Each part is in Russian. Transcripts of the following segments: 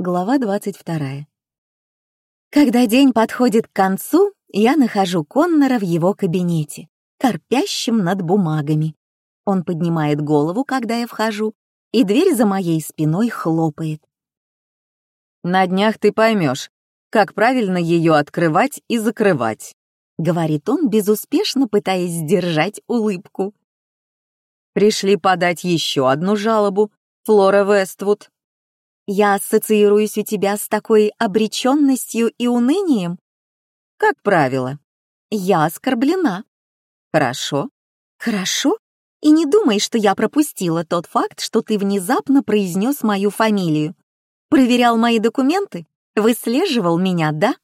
Глава 22. Когда день подходит к концу, я нахожу Коннора в его кабинете, корпящим над бумагами. Он поднимает голову, когда я вхожу, и дверь за моей спиной хлопает. «На днях ты поймешь, как правильно ее открывать и закрывать», — говорит он, безуспешно пытаясь сдержать улыбку. «Пришли подать еще одну жалобу, Флора Вествуд». «Я ассоциируюсь у тебя с такой обреченностью и унынием?» «Как правило». «Я оскорблена». «Хорошо». «Хорошо? И не думай, что я пропустила тот факт, что ты внезапно произнес мою фамилию. Проверял мои документы? Выслеживал меня, да?»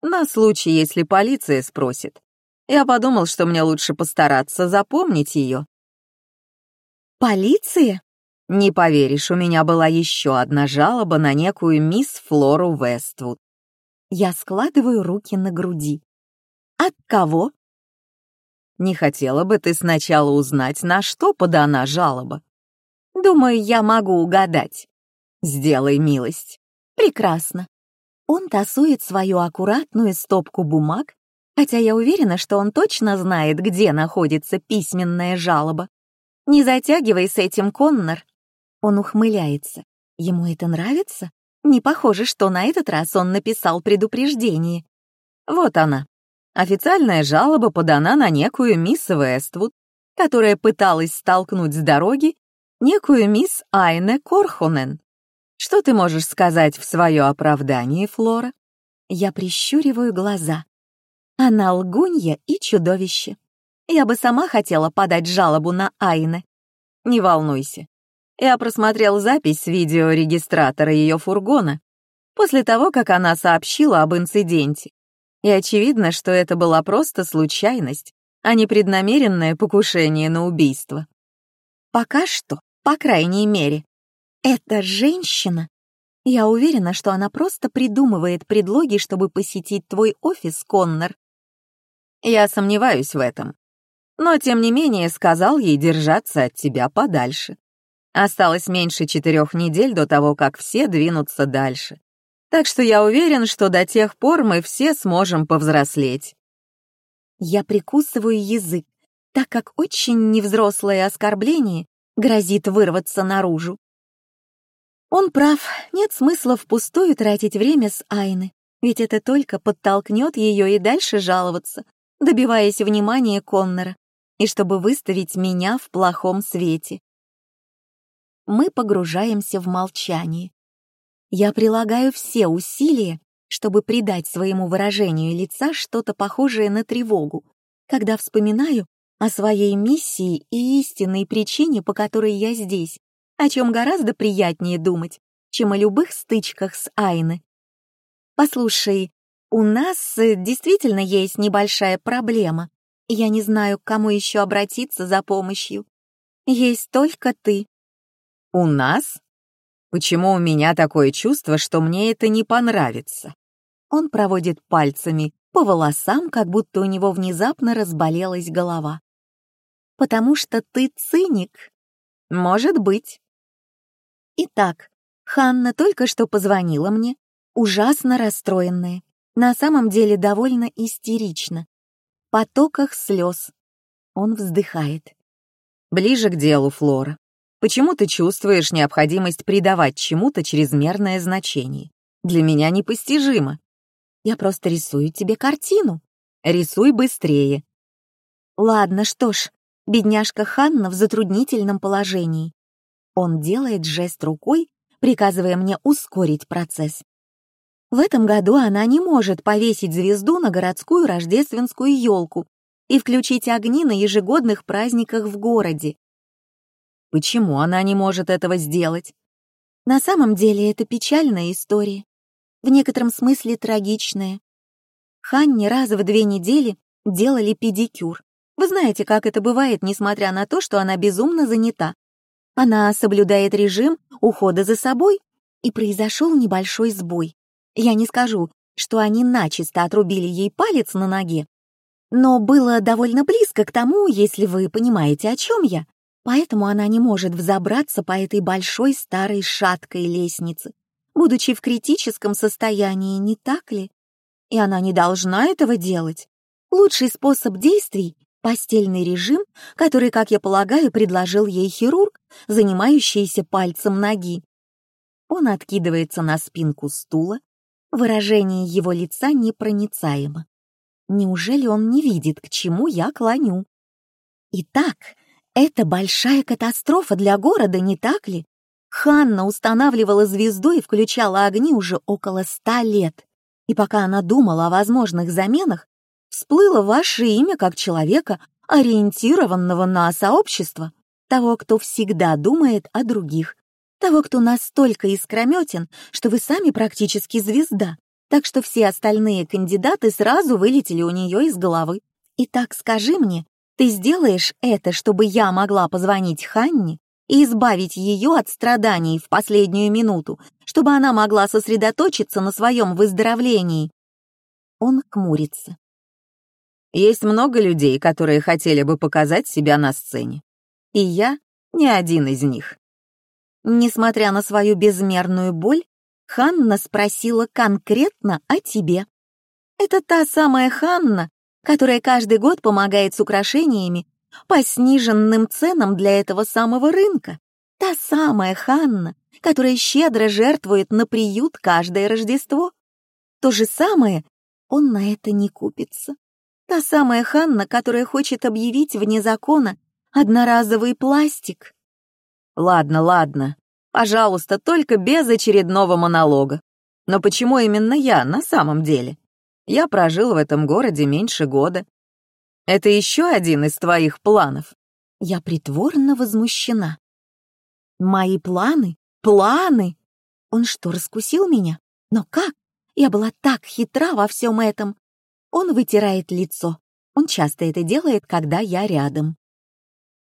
«На случай, если полиция спросит. Я подумал, что мне лучше постараться запомнить ее». «Полиция?» «Не поверишь, у меня была еще одна жалоба на некую мисс Флору Вествуд». Я складываю руки на груди. «От кого?» «Не хотела бы ты сначала узнать, на что подана жалоба?» «Думаю, я могу угадать». «Сделай милость». «Прекрасно». Он тасует свою аккуратную стопку бумаг, хотя я уверена, что он точно знает, где находится письменная жалоба. «Не затягивай с этим, Коннор. Он ухмыляется. Ему это нравится? Не похоже, что на этот раз он написал предупреждение. Вот она. Официальная жалоба подана на некую мисс Вествуд, которая пыталась столкнуть с дороги некую мисс Айне Корхунен. Что ты можешь сказать в свое оправдание, Флора? Я прищуриваю глаза. Она лгунья и чудовище. Я бы сама хотела подать жалобу на Айне. Не волнуйся, я просмотрел запись с видеорегистратора ее фургона после того, как она сообщила об инциденте. И очевидно, что это была просто случайность, а не преднамеренное покушение на убийство. Пока что, по крайней мере. Эта женщина... Я уверена, что она просто придумывает предлоги, чтобы посетить твой офис, Коннор. Я сомневаюсь в этом. Но, тем не менее, сказал ей держаться от тебя подальше. Осталось меньше четырех недель до того, как все двинутся дальше. Так что я уверен, что до тех пор мы все сможем повзрослеть. Я прикусываю язык, так как очень невзрослое оскорбление грозит вырваться наружу. Он прав, нет смысла впустую тратить время с Айны, ведь это только подтолкнет ее и дальше жаловаться, добиваясь внимания Коннора, и чтобы выставить меня в плохом свете мы погружаемся в молчание. Я прилагаю все усилия, чтобы придать своему выражению лица что-то похожее на тревогу, когда вспоминаю о своей миссии и истинной причине, по которой я здесь, о чем гораздо приятнее думать, чем о любых стычках с Айны. Послушай, у нас э, действительно есть небольшая проблема. Я не знаю, к кому еще обратиться за помощью. Есть только ты. «У нас? Почему у меня такое чувство, что мне это не понравится?» Он проводит пальцами по волосам, как будто у него внезапно разболелась голова. «Потому что ты циник». «Может быть». Итак, Ханна только что позвонила мне, ужасно расстроенная, на самом деле довольно истерично. Потоках слез. Он вздыхает. «Ближе к делу, Флора. Почему ты чувствуешь необходимость придавать чему-то чрезмерное значение? Для меня непостижимо. Я просто рисую тебе картину. Рисуй быстрее. Ладно, что ж, бедняжка Ханна в затруднительном положении. Он делает жест рукой, приказывая мне ускорить процесс. В этом году она не может повесить звезду на городскую рождественскую елку и включить огни на ежегодных праздниках в городе. Почему она не может этого сделать? На самом деле это печальная история. В некотором смысле трагичная. Ханне раз в две недели делали педикюр. Вы знаете, как это бывает, несмотря на то, что она безумно занята. Она соблюдает режим ухода за собой, и произошел небольшой сбой. Я не скажу, что они начисто отрубили ей палец на ноге, но было довольно близко к тому, если вы понимаете, о чем я поэтому она не может взобраться по этой большой старой шаткой лестнице. будучи в критическом состоянии, не так ли? И она не должна этого делать. Лучший способ действий — постельный режим, который, как я полагаю, предложил ей хирург, занимающийся пальцем ноги. Он откидывается на спинку стула, выражение его лица непроницаемо. Неужели он не видит, к чему я клоню? Итак, это большая катастрофа для города, не так ли? Ханна устанавливала звезду и включала огни уже около ста лет. И пока она думала о возможных заменах, всплыло ваше имя как человека, ориентированного на сообщество, того, кто всегда думает о других, того, кто настолько искрометен, что вы сами практически звезда, так что все остальные кандидаты сразу вылетели у нее из головы. Итак, скажи мне, ты сделаешь это, чтобы я могла позвонить Ханне и избавить ее от страданий в последнюю минуту, чтобы она могла сосредоточиться на своем выздоровлении. Он хмурится. Есть много людей, которые хотели бы показать себя на сцене. И я не один из них. Несмотря на свою безмерную боль, Ханна спросила конкретно о тебе. Это та самая Ханна, которая каждый год помогает с украшениями по сниженным ценам для этого самого рынка. Та самая Ханна, которая щедро жертвует на приют каждое Рождество. То же самое он на это не купится. Та самая Ханна, которая хочет объявить вне закона одноразовый пластик. Ладно, ладно. Пожалуйста, только без очередного монолога. Но почему именно я на самом деле? Я прожил в этом городе меньше года, это еще один из твоих планов?» Я притворно возмущена. «Мои планы? Планы?» Он что, раскусил меня? Но как? Я была так хитра во всем этом. Он вытирает лицо. Он часто это делает, когда я рядом.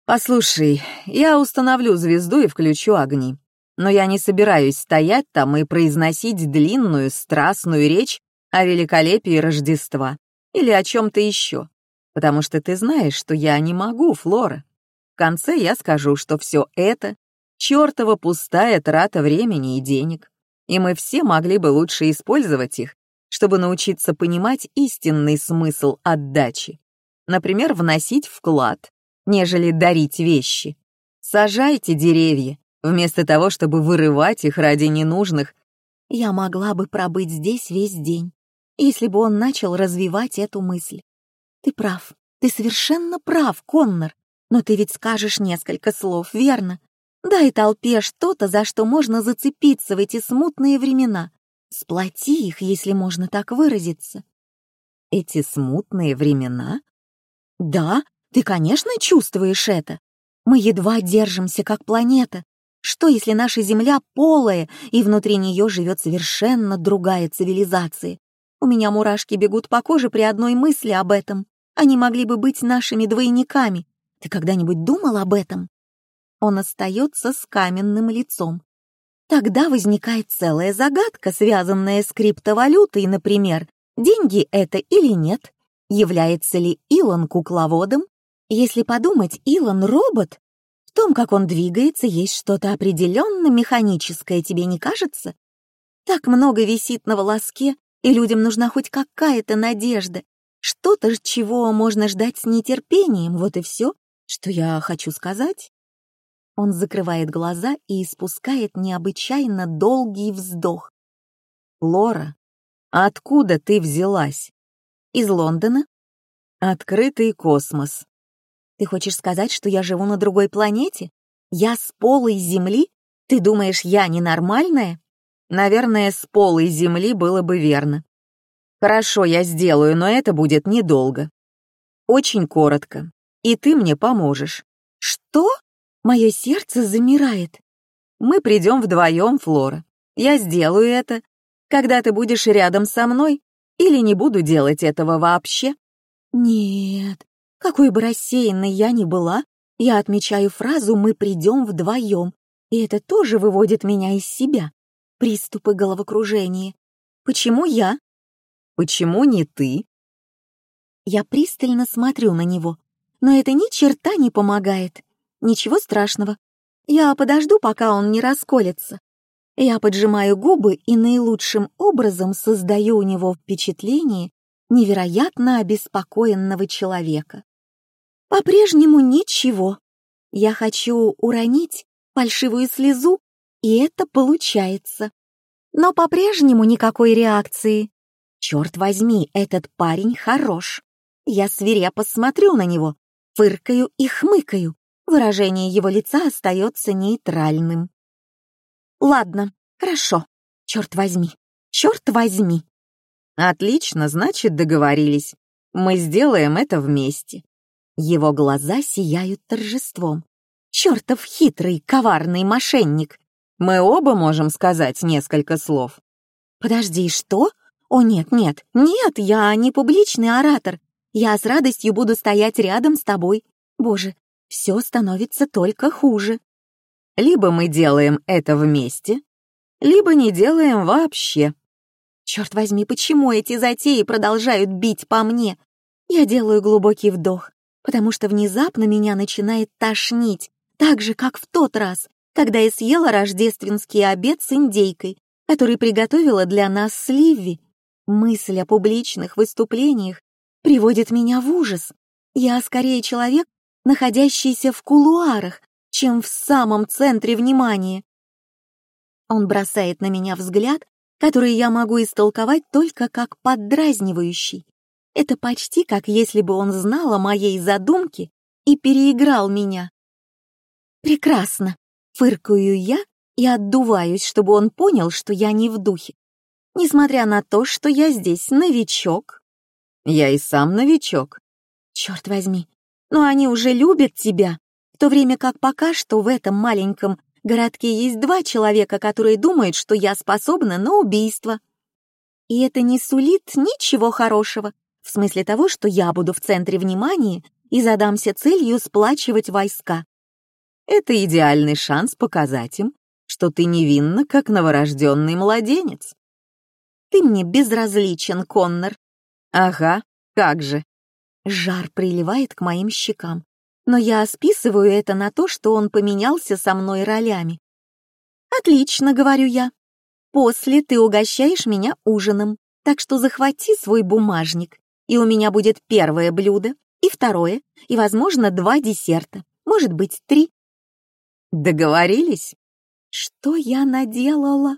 «Послушай, я установлю звезду и включу огни. Но я не собираюсь стоять там и произносить длинную, страстную речь о великолепии Рождества или о чем-то еще потому что ты знаешь, что я не могу, Флора. В конце я скажу, что все это — чертова пустая трата времени и денег, и мы все могли бы лучше использовать их, чтобы научиться понимать истинный смысл отдачи. Например, вносить вклад, нежели дарить вещи. Сажайте деревья, вместо того, чтобы вырывать их ради ненужных. Я могла бы пробыть здесь весь день, если бы он начал развивать эту мысль. Ты прав, ты совершенно прав, Коннор. Но ты ведь скажешь несколько слов, верно? Дай толпе что-то, за что можно зацепиться в эти смутные времена. Сплоти их, если можно так выразиться. Эти смутные времена? Да, ты, конечно, чувствуешь это. Мы едва держимся, как планета. Что, если наша Земля полая, и внутри нее живет совершенно другая цивилизация? У меня мурашки бегут по коже при одной мысли об этом. Они могли бы быть нашими двойниками. Ты когда-нибудь думал об этом? Он остается с каменным лицом. Тогда возникает целая загадка, связанная с криптовалютой, например. Деньги это или нет? Является ли Илон кукловодом? Если подумать, Илон — робот. В том, как он двигается, есть что-то определенно механическое, тебе не кажется? Так много висит на волоске, и людям нужна хоть какая-то надежда. Что-то, чего можно ждать с нетерпением, вот и все, что я хочу сказать. Он закрывает глаза и испускает необычайно долгий вздох. «Лора, откуда ты взялась?» «Из Лондона». «Открытый космос». «Ты хочешь сказать, что я живу на другой планете? Я с полой Земли? Ты думаешь, я ненормальная?» «Наверное, с полой Земли было бы верно. Хорошо, я сделаю, но это будет недолго. Очень коротко. И ты мне поможешь. Что? Мое сердце замирает. Мы придем вдвоем, Флора. Я сделаю это, когда ты будешь рядом со мной, или не буду делать этого вообще. Нет, какой бы рассеянной я ни была, я отмечаю фразу «мы придем вдвоем», и это тоже выводит меня из себя. Приступы головокружения. Почему я? Почему не ты?» Я пристально смотрю на него, но это ни черта не помогает. Ничего страшного. Я подожду, пока он не расколется. Я поджимаю губы и наилучшим образом создаю у него впечатление невероятно обеспокоенного человека. По-прежнему ничего. Я хочу уронить фальшивую слезу, и это получается. Но по-прежнему никакой реакции. Черт возьми, этот парень хорош. Я свирепо смотрю на него, фыркаю и хмыкаю. Выражение его лица остается нейтральным. Ладно, хорошо. Черт возьми, черт возьми. Отлично, значит, договорились. Мы сделаем это вместе. Его глаза сияют торжеством. Чертов хитрый, коварный мошенник. Мы оба можем сказать несколько слов. Подожди, что? О, нет, нет, нет, я не публичный оратор. Я с радостью буду стоять рядом с тобой. Боже, все становится только хуже. Либо мы делаем это вместе, либо не делаем вообще. Черт возьми, почему эти затеи продолжают бить по мне? Я делаю глубокий вдох, потому что внезапно меня начинает тошнить, так же, как в тот раз, когда я съела рождественский обед с индейкой, который приготовила для нас Сливи. Мысль о публичных выступлениях приводит меня в ужас. Я скорее человек, находящийся в кулуарах, чем в самом центре внимания. Он бросает на меня взгляд, который я могу истолковать только как поддразнивающий. Это почти как если бы он знал о моей задумке и переиграл меня. Прекрасно. Фыркаю я и отдуваюсь, чтобы он понял, что я не в духе. Несмотря на то, что я здесь новичок. Я и сам новичок. Черт возьми, но они уже любят тебя, в то время как пока что в этом маленьком городке есть два человека, которые думают, что я способна на убийство. И это не сулит ничего хорошего, в смысле того, что я буду в центре внимания и задамся целью сплачивать войска. Это идеальный шанс показать им, что ты невинна, как новорожденный младенец. Ты мне безразличен, Коннор. Ага, как же. Жар приливает к моим щекам но я списываю это на то, что он поменялся со мной ролями. «Отлично», — говорю я. «После ты угощаешь меня ужином, так что захвати свой бумажник, и у меня будет первое блюдо, и второе, и, возможно, два десерта, может быть, три». «Договорились?» Что я наделала?